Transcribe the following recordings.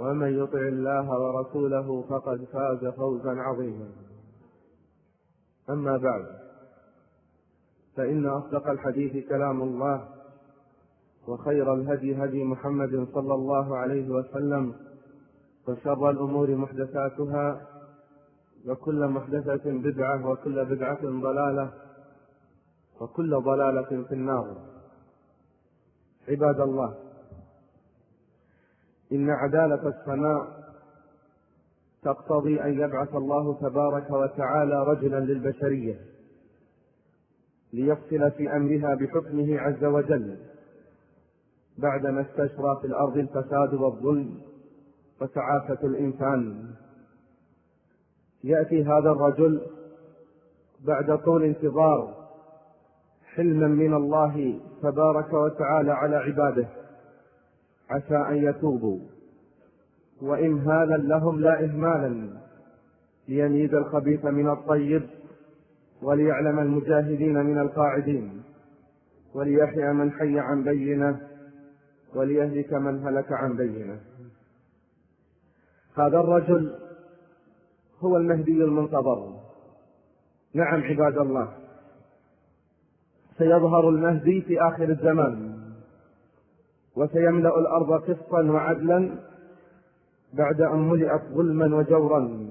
ومن يطع الله ورسوله فقد فاز فوزا عظيما. أما بعد فإن أصدق الحديث كلام الله وخير الهدي هدي محمد صلى الله عليه وسلم وشر الأمور محدثاتها وكل محدثة بدعة وكل بدعة ضلالة وكل ضلالة في النار. عباد الله إن عدالة السماء تقتضي أن يبعث الله تبارك وتعالى رجلا للبشرية ليفصل في أمرها بحكمه عز وجل بعدما استشرى في الأرض الفساد والظلم وسعافة الإنسان. يأتي هذا الرجل بعد طول انتظار حلما من الله تبارك وتعالى على عباده. عسى أن يتوبوا. وإمهالا لهم لا إهمالا. ليميز الخبيث من الطيب وليعلم المجاهدين من القاعدين وليحيى من حي عن بينة وليهلك من هلك عن بينة. هذا الرجل هو المهدي المنتظر. نعم عباد الله سيظهر المهدي في آخر الزمان. وسيملأ الأرض قسطا وعدلا بعد أن ملئت ظلما وجورا.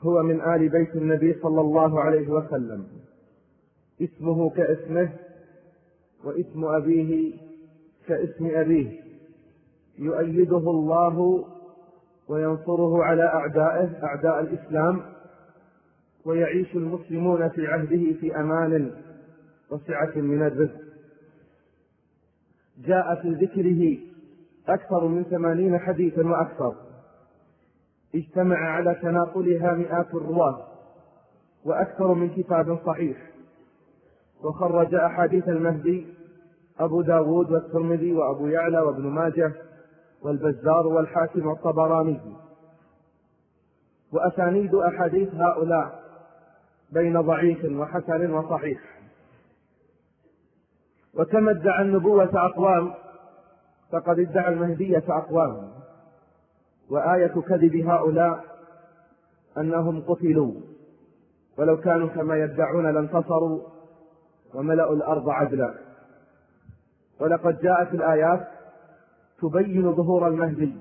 هو من آل بيت النبي صلى الله عليه وسلم. اسمه كاسمه واسم أبيه كاسم أبيه. يؤيده الله وينصره على أعدائه أعداء الإسلام. ويعيش المسلمون في عهده في أمان وسعة من الرزق. جاء في ذكره أكثر من ثمانين حديثا وأكثر. اجتمع على تناقلها مئات الرواة وأكثر من كتاب صحيح. وخرج أحاديث المهدي أبو داود والترمذي وأبو يعلى وابن ماجه والبزار والحاكم والطبراني. وأسانيد أحاديث هؤلاء بين ضعيف وحسن وصحيح. وكما ادعى النبوة أقوام فقد ادعى المهدية أقوام. وآية كذب هؤلاء أنهم قتلوا ولو كانوا كما يدعون لانتصروا وملأوا الأرض عدلا. ولقد جاءت الآيات تبين ظهور المهدي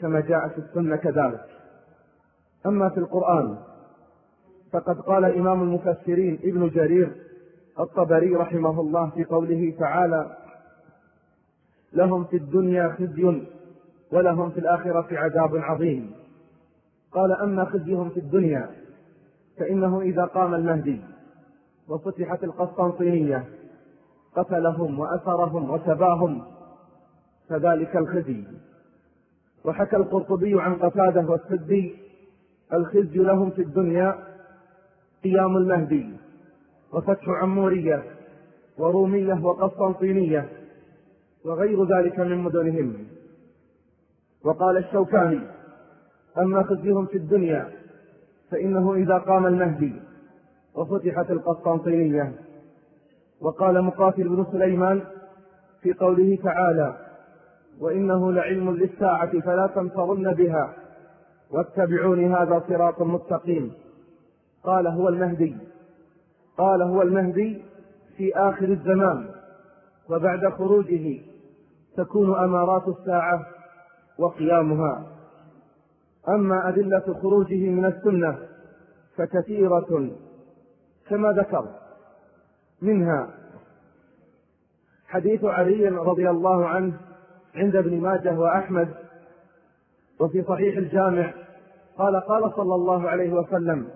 كما جاء في السنة كذلك. أما في القرآن فقد قال إمام المفسرين ابن جرير الطبري رحمه الله في قوله تعالى لهم في الدنيا خزي ولهم في الآخرة عذاب عظيم. قال أما خزيهم في الدنيا فإنه إذا قام المهدي وفتحت القسطنطينية قتلهم وأسرهم وسباهم فذلك الخزي. وحكى القرطبي عن قتادة والسدي الخزي لهم في الدنيا قيام المهدي. وفتح عمورية ورومية وقسطنطينية وغير ذلك من مدنهم. وقال الشوكاني أما خزيهم في الدنيا فإنه إذا قام المهدي وفتحت القسطنطينية. وقال مقاتل بن سليمان في قوله تعالى وإنه لعلم للساعة فلا تمترن بها واتبعوني هذا صراط مستقيم. قال هو المهدي. قال هو المهدي في آخر الزمان وبعد خروجه تكون أمارات الساعة وقيامها. أما أدلة خروجه من السنة فكثيرة كما ذكر. منها حديث علي رضي الله عنه عند ابن ماجه وأحمد وفي صحيح الجامع قال قال صلى الله عليه وسلم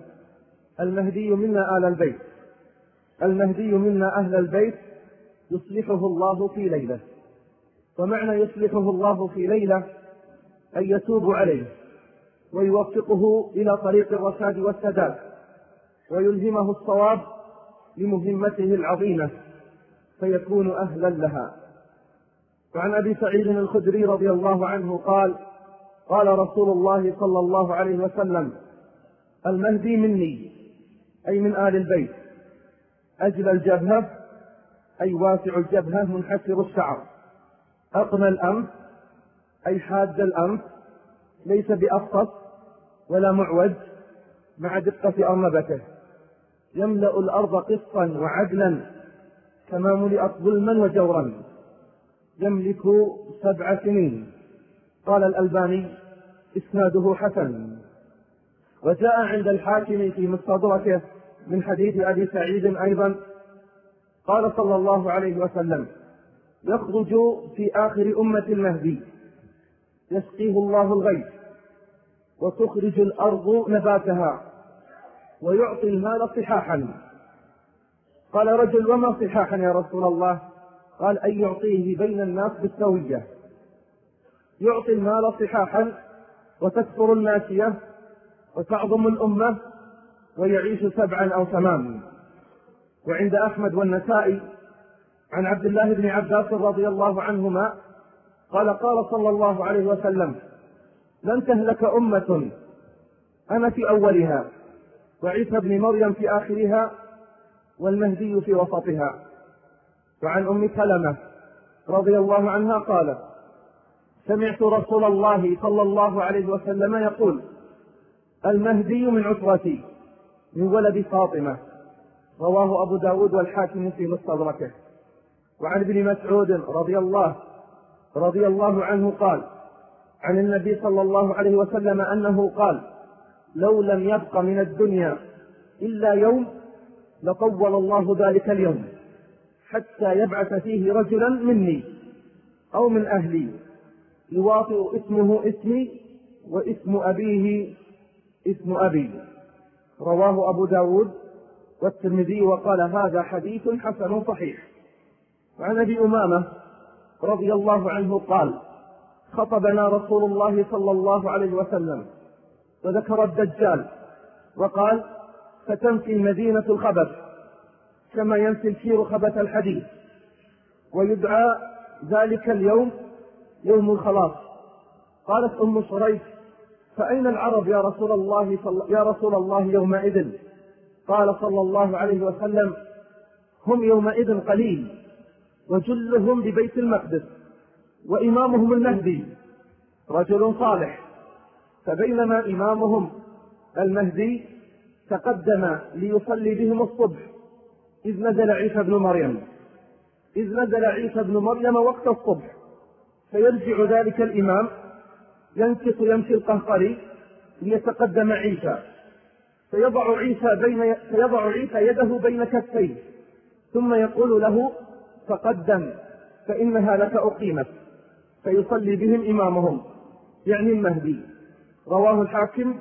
المهدي منا آل البيت. المهدي منا أهل البيت يصلحه الله في ليلة. ومعنى يصلحه الله في ليلة أن يتوب عليه ويوفقه إلى طريق الرشاد والسداد ويلهمه الصواب لمهمته العظيمة فيكون أهلا لها. وعن أبي سعيد الخدري رضي الله عنه قال قال رسول الله صلى الله عليه وسلم المهدي مني أي من آل البيت. أجل الجبهة أي واسع الجبهة منحسر الشعر. أقنى الأنف أي حاد الأنف ليس بأفقص ولا معوج مع دقة أرنبته. يملأ الأرض قسطا وعدلا كما ملئت ظلما وجورا. يملك سبع سنين. قال الألباني إسناده حسن. وجاء عند الحاكم في مستدركه من حديث أبي سعيد أيضا قال صلى الله عليه وسلم يخرج في آخر أمة المهدي يسقيه الله الغيث وتخرج الأرض نباتها ويعطي المال صحاحا. قال رجل وما صحاحا يا رسول الله؟ قال أن يعطيه بين الناس بالسوية. يعطي المال صحاحا وتكثر الماشية وتعظم الأمة ويعيش سبعا أو ثمانا. وعند أحمد والنسائي عن عبد الله بن عباس رضي الله عنهما قال قال صلى الله عليه وسلم لن تهلك أمة أنا في أولها وعيسى بن مريم في آخرها والمهدي في وسطها. وعن أم سلمة رضي الله عنها قالت سمعت رسول الله صلى الله عليه وسلم يقول المهدي من عترتي. من ولد فاطمة. رواه أبو داود والحاكم في مستدركه. وعن ابن مسعود رضي الله رضي الله عنه قال عن النبي صلى الله عليه وسلم أنه قال لو لم يبق من الدنيا إلا يوم لطول الله ذلك اليوم حتى يبعث فيه رجلا مني أو من أهلي يواطئ اسمه اسمي واسم أبيه اسم أبي. رواه أبو داود والترمذي وقال هذا حديث حسن صحيح. وعن أبي أمامة رضي الله عنه قال خطبنا رسول الله صلى الله عليه وسلم وذكر الدجال وقال فتنفي المدينة الخبث كما ينفي الكير خبث الحديث ويدعى ذلك اليوم يوم الخلاص قالت أم شريك فأين العرب يا رسول الله صل... يا رسول الله يومئذ؟ قال صلى الله عليه وسلم هم يومئذ قليل وجلهم ببيت المقدس وإمامهم المهدي رجل صالح فبينما إمامهم المهدي تقدم ليصلي بهم الصبح إذ نزل عيسى بن مريم إذ نزل عيسى بن مريم وقت الصبح فيرجع ذلك الإمام ينكص يمشي القهقري ليتقدم عيسى. فيضع عيسى بين فيضع عيسى يده بين كفيه. ثم يقول له تقدم فإنها لك أقيمت. فيصلي بهم إمامهم يعني المهدي. رواه الحاكم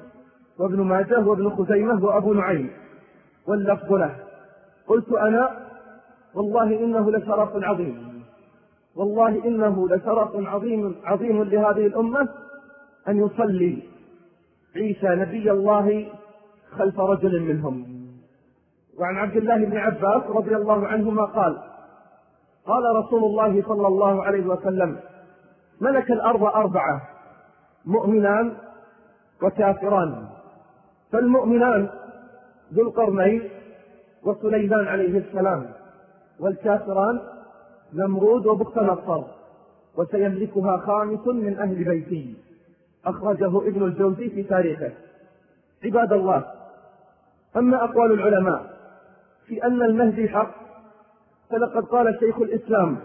وابن ماجه وابن خزيمة وأبو نعيم. واللفظ له. قلت أنا والله إنه لشرف عظيم. والله إنه لشرف عظيم عظيم لهذه الأمة. أن يصلي عيسى نبي الله خلف رجل منهم. وعن عبد الله بن عباس رضي الله عنهما قال قال رسول الله صلى الله عليه وسلم ملك الأرض أربعة مؤمنان وكافران. فالمؤمنان ذو القرنين وسليمان عليه السلام والكافران نمرود وبخت نصر وسيملكها خامس من أهل بيتي. أخرجه ابن الجوزي في تاريخه. عباد الله أما أقوال العلماء في أن المهدي حق فلقد قال شيخ الإسلام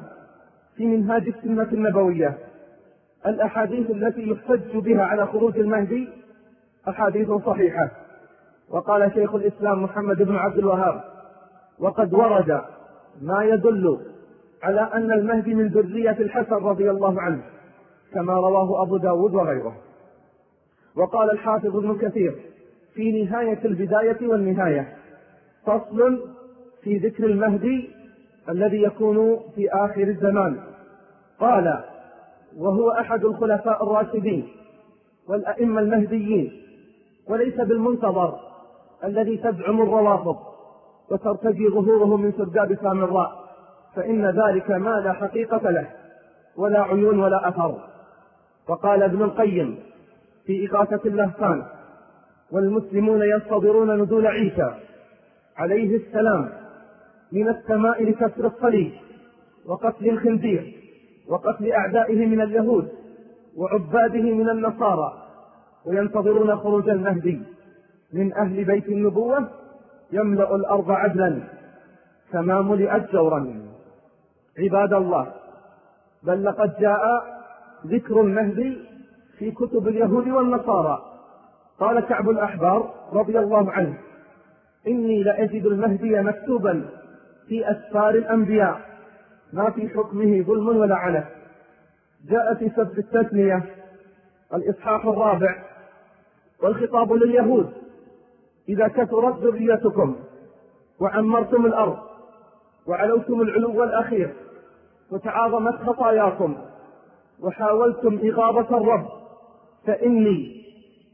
في منهاج السنة النبوية الأحاديث التي يحتج بها على خروج المهدي أحاديث صحيحة. وقال شيخ الإسلام محمد بن عبد الوهاب وقد ورد ما يدل على أن المهدي من ذرية الحسن رضي الله عنه كما رواه أبو داود وغيره. وقال الحافظ ابن كثير في نهاية البداية والنهاية فصل في ذكر المهدي الذي يكون في آخر الزمان. قال وهو أحد الخلفاء الراشدين والأئمة المهديين وليس بالمنتظر الذي تزعم الروافض وترتجي ظهوره من سرداب سامراء فإن ذلك ما لا حقيقة له ولا عيون ولا أثر. وقال ابن القيم في إغاثة اللهفان والمسلمون ينتظرون نزول عيسى عليه السلام من السماء لكسر الصليب وقتل الخنزير وقتل أعدائه من اليهود وعباده من النصارى وينتظرون خروج المهدي من أهل بيت النبوة يملأ الأرض عدلا كما ملئت جورا. عباد الله بل لقد جاء ذكر المهدي في كتب اليهود والنصارى. قال كعب الأحبار رضي الله عنه إني لأجد المهدي مكتوبا في أسفار الأنبياء. ما في حكمه ظلم ولا عنف جاء في سبب التثنية الإصحاح الرابع والخطاب لليهود. إذا كثرت ذريتكم وعمرتم الأرض وعلوتم العلو الأخير وتعاظمت خطاياكم وحاولتم إغاظة الرب فإني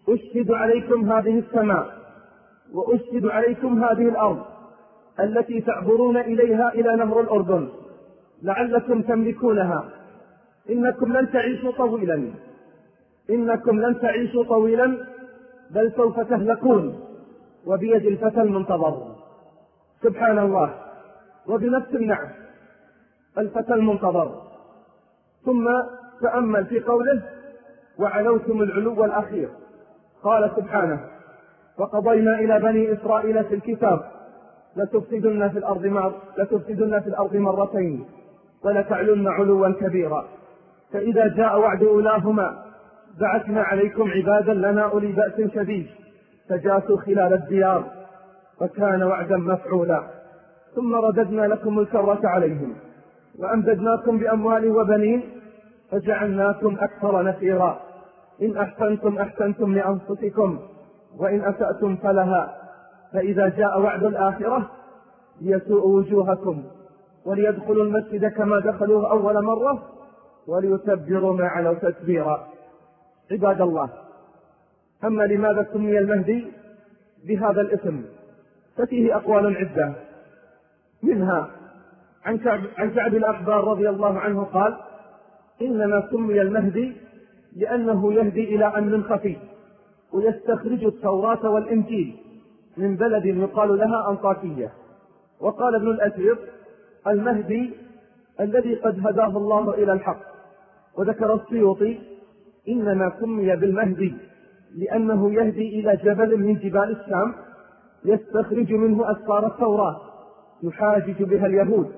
أشهد عليكم هذه السماء وأشهد عليكم هذه الأرض التي تعبرون إليها إلى نهر الأردن لعلكم تملكونها. إنكم لن تعيشوا طويلا. إنكم لن تعيشوا طويلا بل سوف تهلكون وبيد الفتى المنتظر. سبحان الله وبنفس النعم الفتى المنتظر. ثم تأمل في قوله وعلوتم العلو الأخير قال سبحانه وقضينا إلى بني إسرائيل في الكتاب لتفسدن في الأرض مر... لتفسدن في الأرض مرتين ولتعلن علوا كبيرا. فإذا جاء وعد أولاهما بعثنا عليكم عبادا لنا أولي بأس شديد فجاسوا خلال الديار وكان وعدا مفعولا. ثم رددنا لكم الكرة عليهم وأمددناكم بأموال وبنين فجعلناكم أكثر نفيرا. إن أحسنتم أحسنتم لأنفسكم وإن أسأتم فلها. فإذا جاء وعد الآخرة ليسوء وجوهكم وليدخلوا المسجد كما دخلوه أول مرة وليتبروا ما علوا تتبيرا عباد الله أما لماذا سمي المهدي بهذا الاسم؟ ففيه أقوال عدة. منها عن كعب, عن كعب الأحبار رضي الله عنه قال إنما سمي المهدي لأنه يهدي إلى أمر خفي ويستخرج التوراة والإنجيل من بلد يقال لها أنطاكية. وقال ابن الأثير المهدي الذي قد هداه الله إلى الحق. وذكر السيوطي إنما سمي بالمهدي لأنه يهدي إلى جبل من جبال الشام يستخرج منه أسفار التوراة يحاجج بها اليهود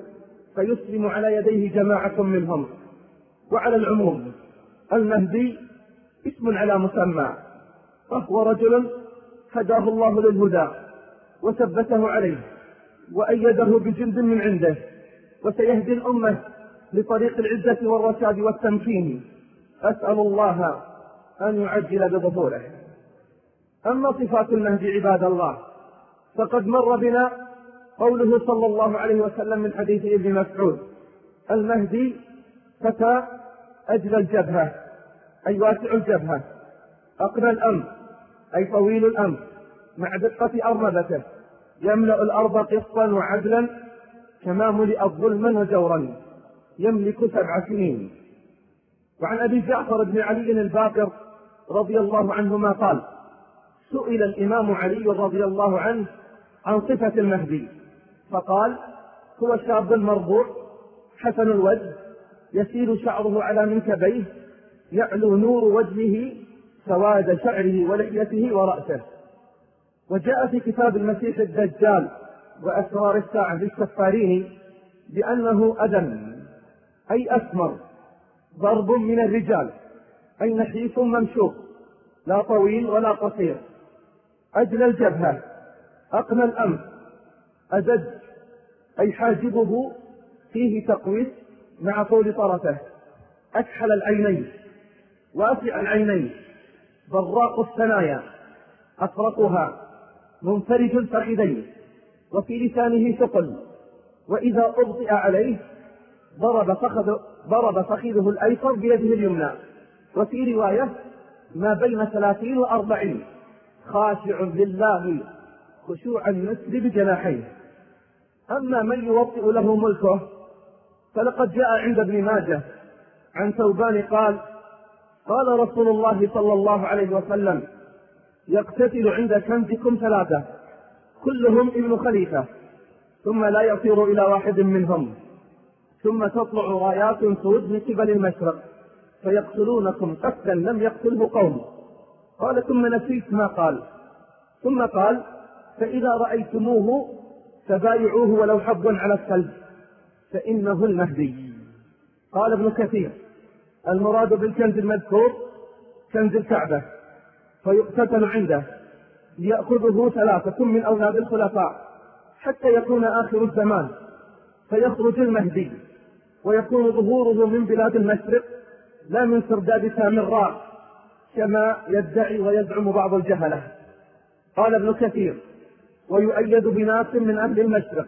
فيسلم على يديه جماعة منهم. وعلى العموم المهدي اسم على مسمى. فهو رجل هداه الله للهدى وثبته عليه وأيده بجند من عنده وسيهدي الأمة لطريق العزة والرشاد والتمكين. أسأل الله أن يعجل بظهوره. أما صفات المهدي عباد الله فقد مر بنا قوله صلى الله عليه وسلم من حديث ابن مسعود المهدي فتى أجل الجبهة أي واسع الجبهة. أقنى الأمر أي طويل الأمر مع دقة أرمبته يملأ الأرض قسطا وعدلا كما ملئت ظلما وجورا. يملك سبع سنين. وعن أبي جعفر بن علي الباقر رضي الله عنهما قال سئل الإمام علي رضي الله عنه عن صفة المهدي فقال هو شاب مربوع حسن الوجه يسيل شعره على منكبيه يعلو نور وجهه سواد شعره ولحيته ورأسه. وجاء في كتاب المسيح الدجال وأسرار الساعة للسفارين بأنه أدم أي أسمر ضرب من الرجال أي نحيف ممشوق لا طويل ولا قصير. أجل الجبهة أقنى الأنف أزج أي حاجبه فيه تقويس مع طول طرفه. أكحل العينين. واسع العينين. براق الثنايا. أفرقها منفرج الفخذين. وفي لسانه ثقل. وإذا أبطئ عليه ضرب فخذ ضرب فخذه الأيسر بيده اليمنى. وفي رواية ما بين ثلاثين وأربعين. خاشع لله خشوع النسل بجناحيه. أما من يوطئ له ملكه فلقد جاء عند ابن ماجه عن ثوبان قال قال رسول الله صلى الله عليه وسلم يقتتل عند كنزكم ثلاثة كلهم ابن خليفة ثم لا يصير إلى واحد منهم ثم تطلع رايات سود من قبل المشرق فيقتلونكم قتلا لم يقتله قوم. قال ثم نسيت ما قال. ثم قال فإذا رأيتموه فبايعوه ولو حبا على الثلج. فإنه المهدي قال ابن كثير المراد بالكنز المذكور كنز الكعبة فيقتتل عنده ليأخذه ثلاثة من أولاد الخلفاء حتى يكون آخر الزمان فيخرج المهدي ويكون ظهوره من بلاد المشرق لا من سرداب سامراء كما يدعي ويزعم بعض الجهلة. قال ابن كثير ويؤيد بناس من أهل المشرق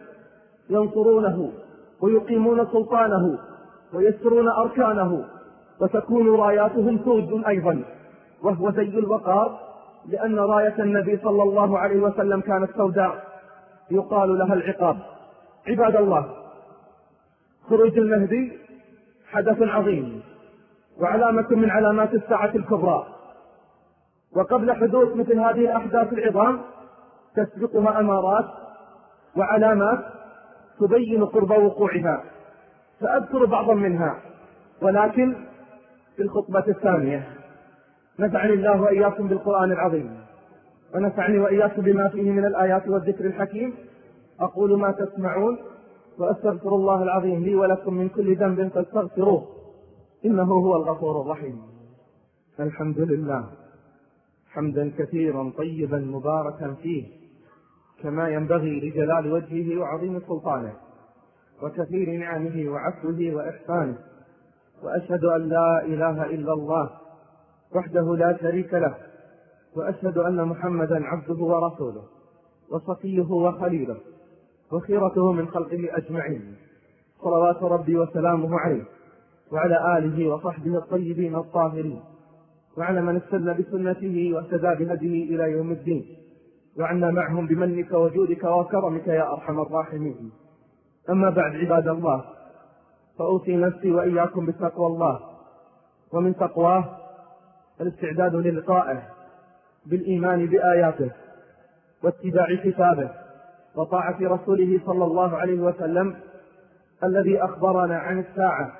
ينصرونه ويقيمون سلطانه ويسرون أركانه وتكون راياتهم سود أيضا. وهو زي الوقار لأن راية النبي صلى الله عليه وسلم كانت سوداء. يقال لها العقاب. عباد الله خروج المهدي حدث عظيم وعلامة من علامات الساعة الكبرى. وقبل حدوث مثل هذه الأحداث العظام تسبقها أمارات وعلامات تبين قرب وقوعها سأذكر بعضا منها. ولكن في الخطبة الثانية نفعني الله وإياكم بالقرآن العظيم ونفعني وإياكم بما فيه من الآيات والذكر الحكيم. أقول ما تسمعون وأستغفر الله العظيم لي ولكم من كل ذنب فاستغفروه إنه هو الغفور الرحيم. الحمد لله حمدا كثيرا طيبا مباركا فيه. كما ينبغي لجلال وجهه وعظيم سلطانه وكثير نعمه وعفوه وإحسانه. وأشهد أن لا إله إلا الله وحده لا شريك له. وأشهد أن محمدا عبده ورسوله وصفيه وخليله. وخيرته من خلقه أجمعين. صلوات ربي وسلامه عليه. وعلى آله وصحبه الطيبين الطاهرين. وعلى من استنى بسنته واهتدى بهديه إلى يوم الدين. وعنا معهم بمنك وجودك وكرمك يا أرحم الراحمين. أما بعد عباد الله فأوصي نفسي وإياكم بتقوى الله. ومن تقواه الاستعداد للقائه بالإيمان بآياته واتباع كتابه وطاعة رسوله صلى الله عليه وسلم الذي أخبرنا عن الساعة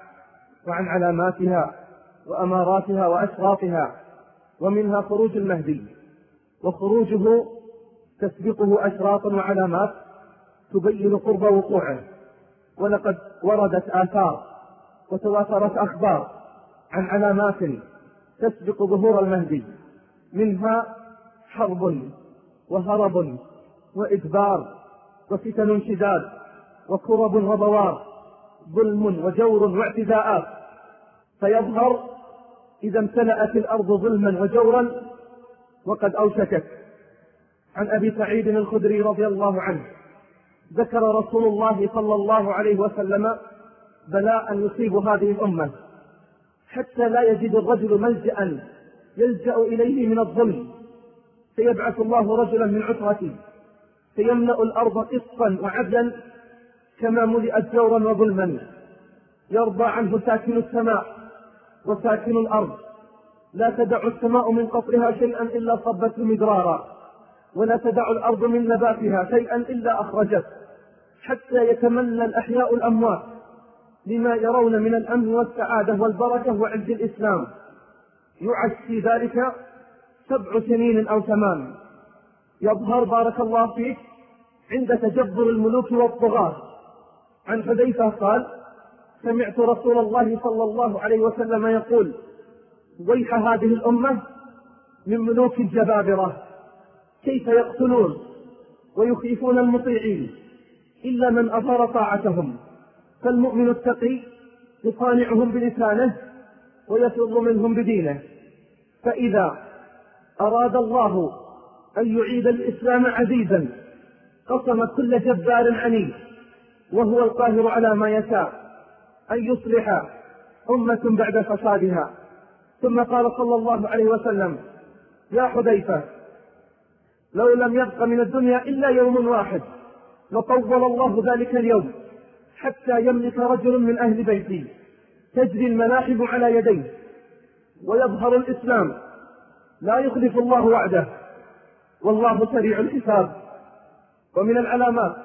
وعن علاماتها وأماراتها وأشراطها ومنها خروج المهدي وخروجه تسبقه أشراط وعلامات تبين قرب وقوعه. ولقد وردت آثار وتواترت أخبار عن علامات تسبق ظهور المهدي. منها حرب وهرب وإدبار وفتن شداد وكرب وبوار ظلم وجور واعتداءات. فيظهر إذا امتلأت الأرض ظلما وجورا وقد أوشكت عن أبي سعيد الخدري رضي الله عنه ذكر رسول الله صلى الله عليه وسلم بلاء يصيب هذه الأمة حتى لا يجد الرجل ملجأ يلجأ إليه من الظلم. فيبعث الله رجلا من عترته فيملأ الأرض قسطا وعدلا كما ملئت جورا وظلما. يرضى عنه ساكن السماء وساكن الأرض. لا تدع السماء من قطرها شيئا إلا صبته مدرارا. ولا تدع الأرض من نباتها شيئا إلا أخرجت حتى يتمنى الأحياء الأموات لما يرون من الأمن والسعادة والبركة وعز الإسلام. يعش في ذلك سبع سنين أو ثمان. يظهر بارك الله فيك عند تجبر الملوك والطغاة. عن حذيفة قال سمعت رسول الله صلى الله عليه وسلم يقول ويح هذه الأمة من ملوك الجبابرة. كيف يقتلون ويخيفون المطيعين إلا من أظهر طاعتهم. فالمؤمن التقي يصانعهم بلسانه ويفر منهم بدينه. فإذا أراد الله أن يعيد الإسلام عزيزا قسم كل جبار عنيد وهو القاهر على ما يشاء أن يصلح أمة بعد فسادها. ثم قال صلى الله عليه وسلم يا حذيفة لو لم يبق من الدنيا إلا يوم واحد. لطول الله ذلك اليوم حتى يملك رجل من أهل بيتي تجري الملاحم على يديه ويظهر الإسلام. لا يخلف الله وعده. والله سريع الحساب. ومن العلامات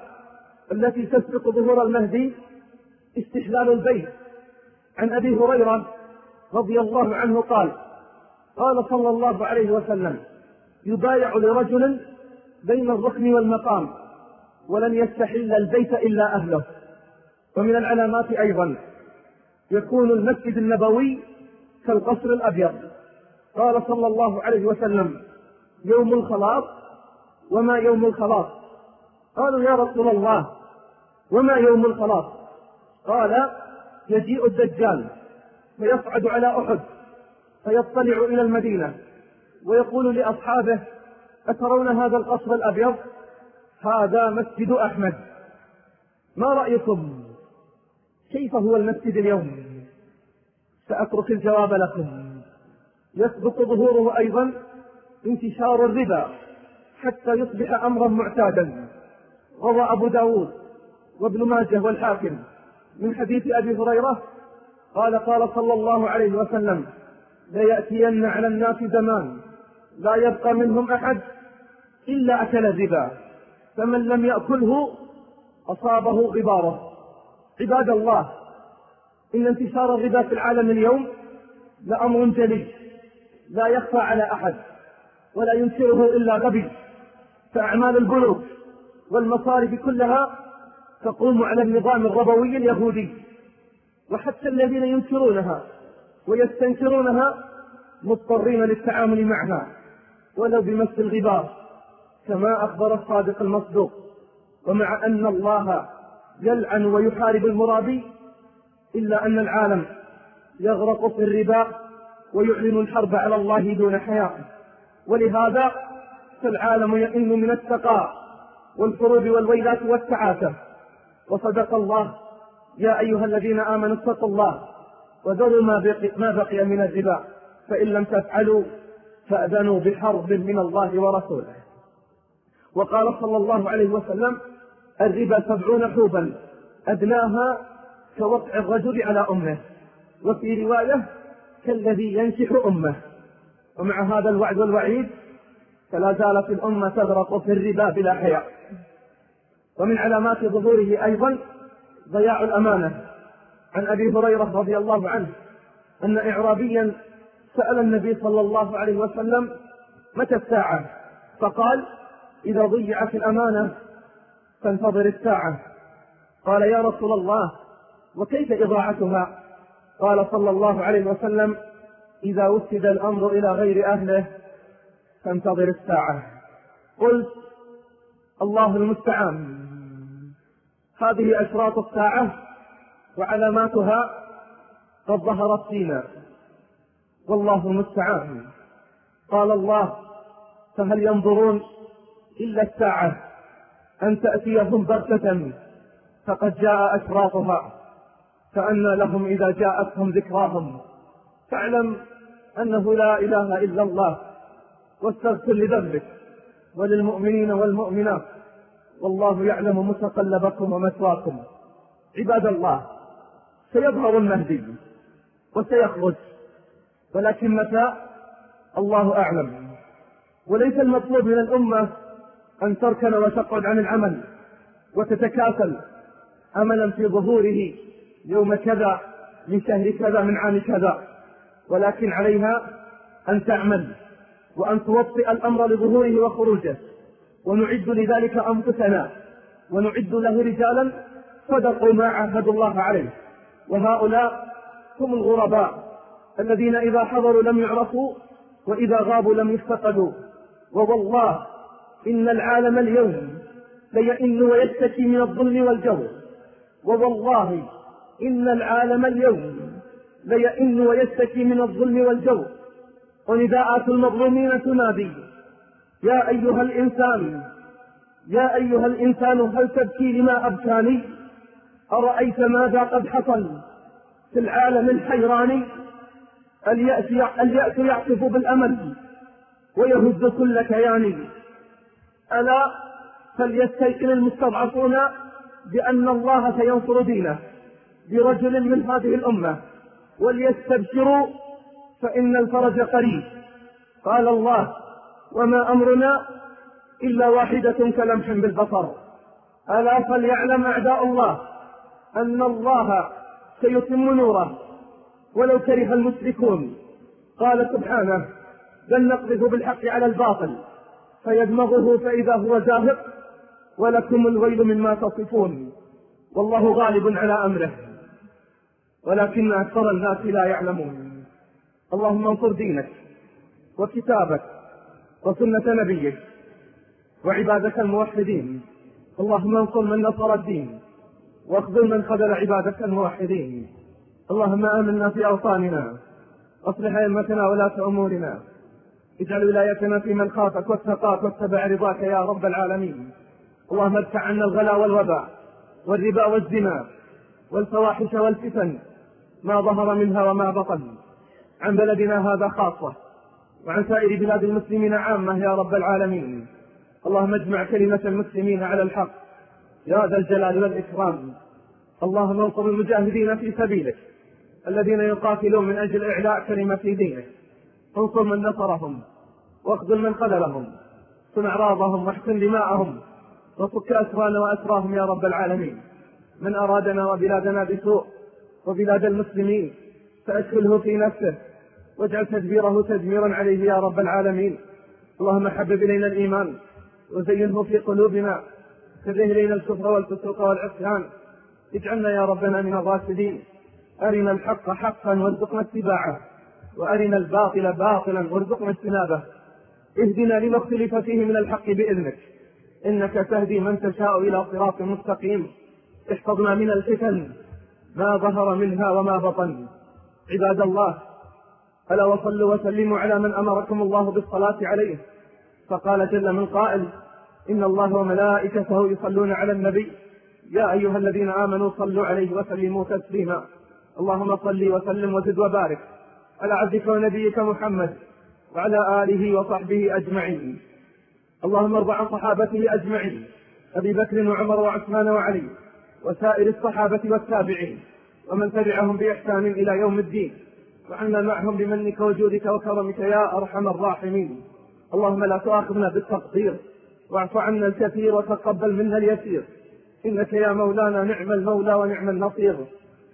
التي تسبق ظهور المهدي استحلال البيت. عن أبي هريرة رضي الله عنه قال قال صلى الله عليه وسلم يبايع لرجل بين الركن والمقام ولن يستحل البيت إلا أهله. ومن العلامات أيضا يكون المسجد النبوي كالقصر الأبيض. قال صلى الله عليه وسلم يوم الخلاص وما يوم الخلاص. قالوا يا رسول الله وما يوم الخلاص؟ قال يجيء الدجال فيصعد على أحد فيطلع إلى المدينة. ويقول لأصحابه أترون هذا القصر الأبيض؟ هذا مسجد أحمد. ما رأيكم؟ كيف هو المسجد اليوم؟ سأترك الجواب لكم. يسبق ظهوره أيضا انتشار الربا حتى يصبح أمرا معتادا. روى أبو داود وابن ماجه والحاكم من حديث أبي هريرة قال قال صلى الله عليه وسلم ليأتين على الناس زمان لا يبقى منهم أحد إلا أكل الربا. فمن لم يأكله أصابه غبارة. عباد الله إن انتشار الربا في العالم اليوم لأمر جلي لا يخفى على أحد ولا ينكره إلا غبي. فأعمال البنوك والمصارف كلها تقوم على النظام الربوي اليهودي. وحتى الذين ينكرونها ويستنكرونها مضطرين للتعامل معها. ولو بمس الغبار كما أخبر الصادق المصدوق. ومع أن الله يلعن ويحارب المرابي إلا أن العالم يغرق في الربا ويعلن الحرب على الله دون حياء. ولهذا فالعالم يئن من التقاء والحروب والويلات والتعاسة وصدق الله يا أيها الذين آمنوا اتقوا الله وذروا ما بقي, ما بقي من الربا فإن لم تفعلوا فأذنوا بحرب من الله ورسوله. وقال صلى الله عليه وسلم الربا سبعون حوبا أدناها كوقع الرجل على أمه. وفي رواية كالذي ينكح أمه. ومع هذا الوعد والوعيد فلا زالت الأمة تغرق في الربا بلا حياء. ومن علامات ظهوره أيضا ضياع الأمانة. عن أبي هريرة رضي الله عنه أن إعرابيا سأل النبي صلى الله عليه وسلم متى الساعة؟ فقال إذا ضيعت الأمانة فانتظر الساعة. قال يا رسول الله وكيف إضاعتها؟ قال صلى الله عليه وسلم إذا وسد الأمر إلى غير أهله فانتظر الساعة. قلت الله المستعان. هذه أشراط الساعة وعلاماتها قد ظهرت فينا. والله المستعان قال الله فهل ينظرون إلا الساعة أن تأتيهم بغتة؟ فقد جاء أشراطها. فأنى لهم إذا جاءتهم ذكراهم. فاعلم أنه لا إله إلا الله واستغفر لذنبك وللمؤمنين والمؤمنات. والله يعلم متقلبكم ومثواكم عباد الله سيظهر المهدي وسيخرج. ولكن متى؟ الله أعلم. وليس المطلوب من الأمة أن تركن وتقعد عن العمل وتتكاسل أملا في ظهوره يوم كذا من شهر كذا من عام كذا. ولكن عليها أن تعمل وأن توطئ الأمر لظهوره وخروجه. ونعد لذلك أنفسنا ونعد له رجالا صدقوا ما عاهدوا الله عليه. وهؤلاء هم الغرباء. الذين إذا حضروا لم يعرفوا وإذا غابوا لم يفتقدوا. ووالله إن العالم اليوم ليئن ويشتكي من الظلم والجور. ووالله إن العالم اليوم ليئن ويشتكي من الظلم والجور. ونداءات المظلومين تنادي. يا أيها الإنسان يا أيها الإنسان هل تبكي لما أبكاني؟ أرأيت ماذا قد حصل في العالم الحيراني؟ اليأس اليأس يعطف بالأمل ويهز كل كياني ألا فليستيقن المستضعفون بأن الله سينصر دينه برجل من هذه الأمة. وليستبشروا فإن الفرج قريب. قال الله وما أمرنا إلا واحدة كلمح بالبصر. ألا فليعلم أعداء الله أن الله سيتم نوره. ولو كره المشركون. قال سبحانه بل نقذف بالحق على الباطل فيدمغه فإذا هو زاهق ولكم الويل مما تصفون. والله غالب على أمره ولكن أكثر الناس لا يعلمون. اللهم انصر دينك وكتابك وسنة نبيك وعبادك الموحدين. اللهم انصر من نصر الدين واخذل من خذل عبادك الموحدين. اللهم آمنا في أوطاننا أصلح أئمتنا ولاة أمورنا. اجعل ولايتنا في من خافك واتقاك واتبع رضاك يا رب العالمين. اللهم ادفع عنا الغلا والوباء والربا والزنا والفواحش والفتن ما ظهر منها وما بطن. عن بلدنا هذا خاصة وعن سائر بلاد المسلمين عامة يا رب العالمين. اللهم اجمع كلمة المسلمين على الحق. يا ذا الجلال والإكرام. اللهم انصر المجاهدين في سبيلك. الذين يقاتلون من أجل إعلاء كلمة دينك انصر من نصرهم واخذل من خذلهم صن أعراضهم واحسن دماءهم وفك أسرانا وأسراهم يا رب العالمين. من أرادنا وبلادنا بسوء وبلاد المسلمين فأدخله في نفسه واجعل تدبيره تدميرا عليه يا رب العالمين. اللهم حبب إلينا الإيمان وزينه في قلوبنا كره إلينا الكفر والفسوق والعصيان. اجعلنا يا ربنا من الراشدين. أرنا الحق حقا وارزقنا اتباعه وأرنا الباطل باطلا وارزقنا اجتنابه. اهدنا لما اختلف فيه من الحق بإذنك. إنك تهدي من تشاء إلى صراط مستقيم. احفظنا من الفتن ما ظهر منها وما بطن. عباد الله ألا وصلوا وسلموا على من أمركم الله بالصلاة عليه. فقال جل من قائل إن الله وملائكته يصلون على النبي. يا أيها الذين آمنوا صلوا عليه وسلموا تسليما. اللهم صل وسلم وزد وبارك على عبدك ونبيك محمد وعلى آله وصحبه أجمعين. اللهم ارض عن صحابته أجمعين. أبي بكر وعمر وعثمان وعلي وسائر الصحابة والتابعين ومن تبعهم بإحسان إلى يوم الدين. وعنا معهم بمنك وجودك وكرمك يا أرحم الراحمين. اللهم لا تؤاخذنا بالتقصير. واعف عنا الكثير وتقبل منا اليسير. إنك يا مولانا نعم المولى ونعم النصير.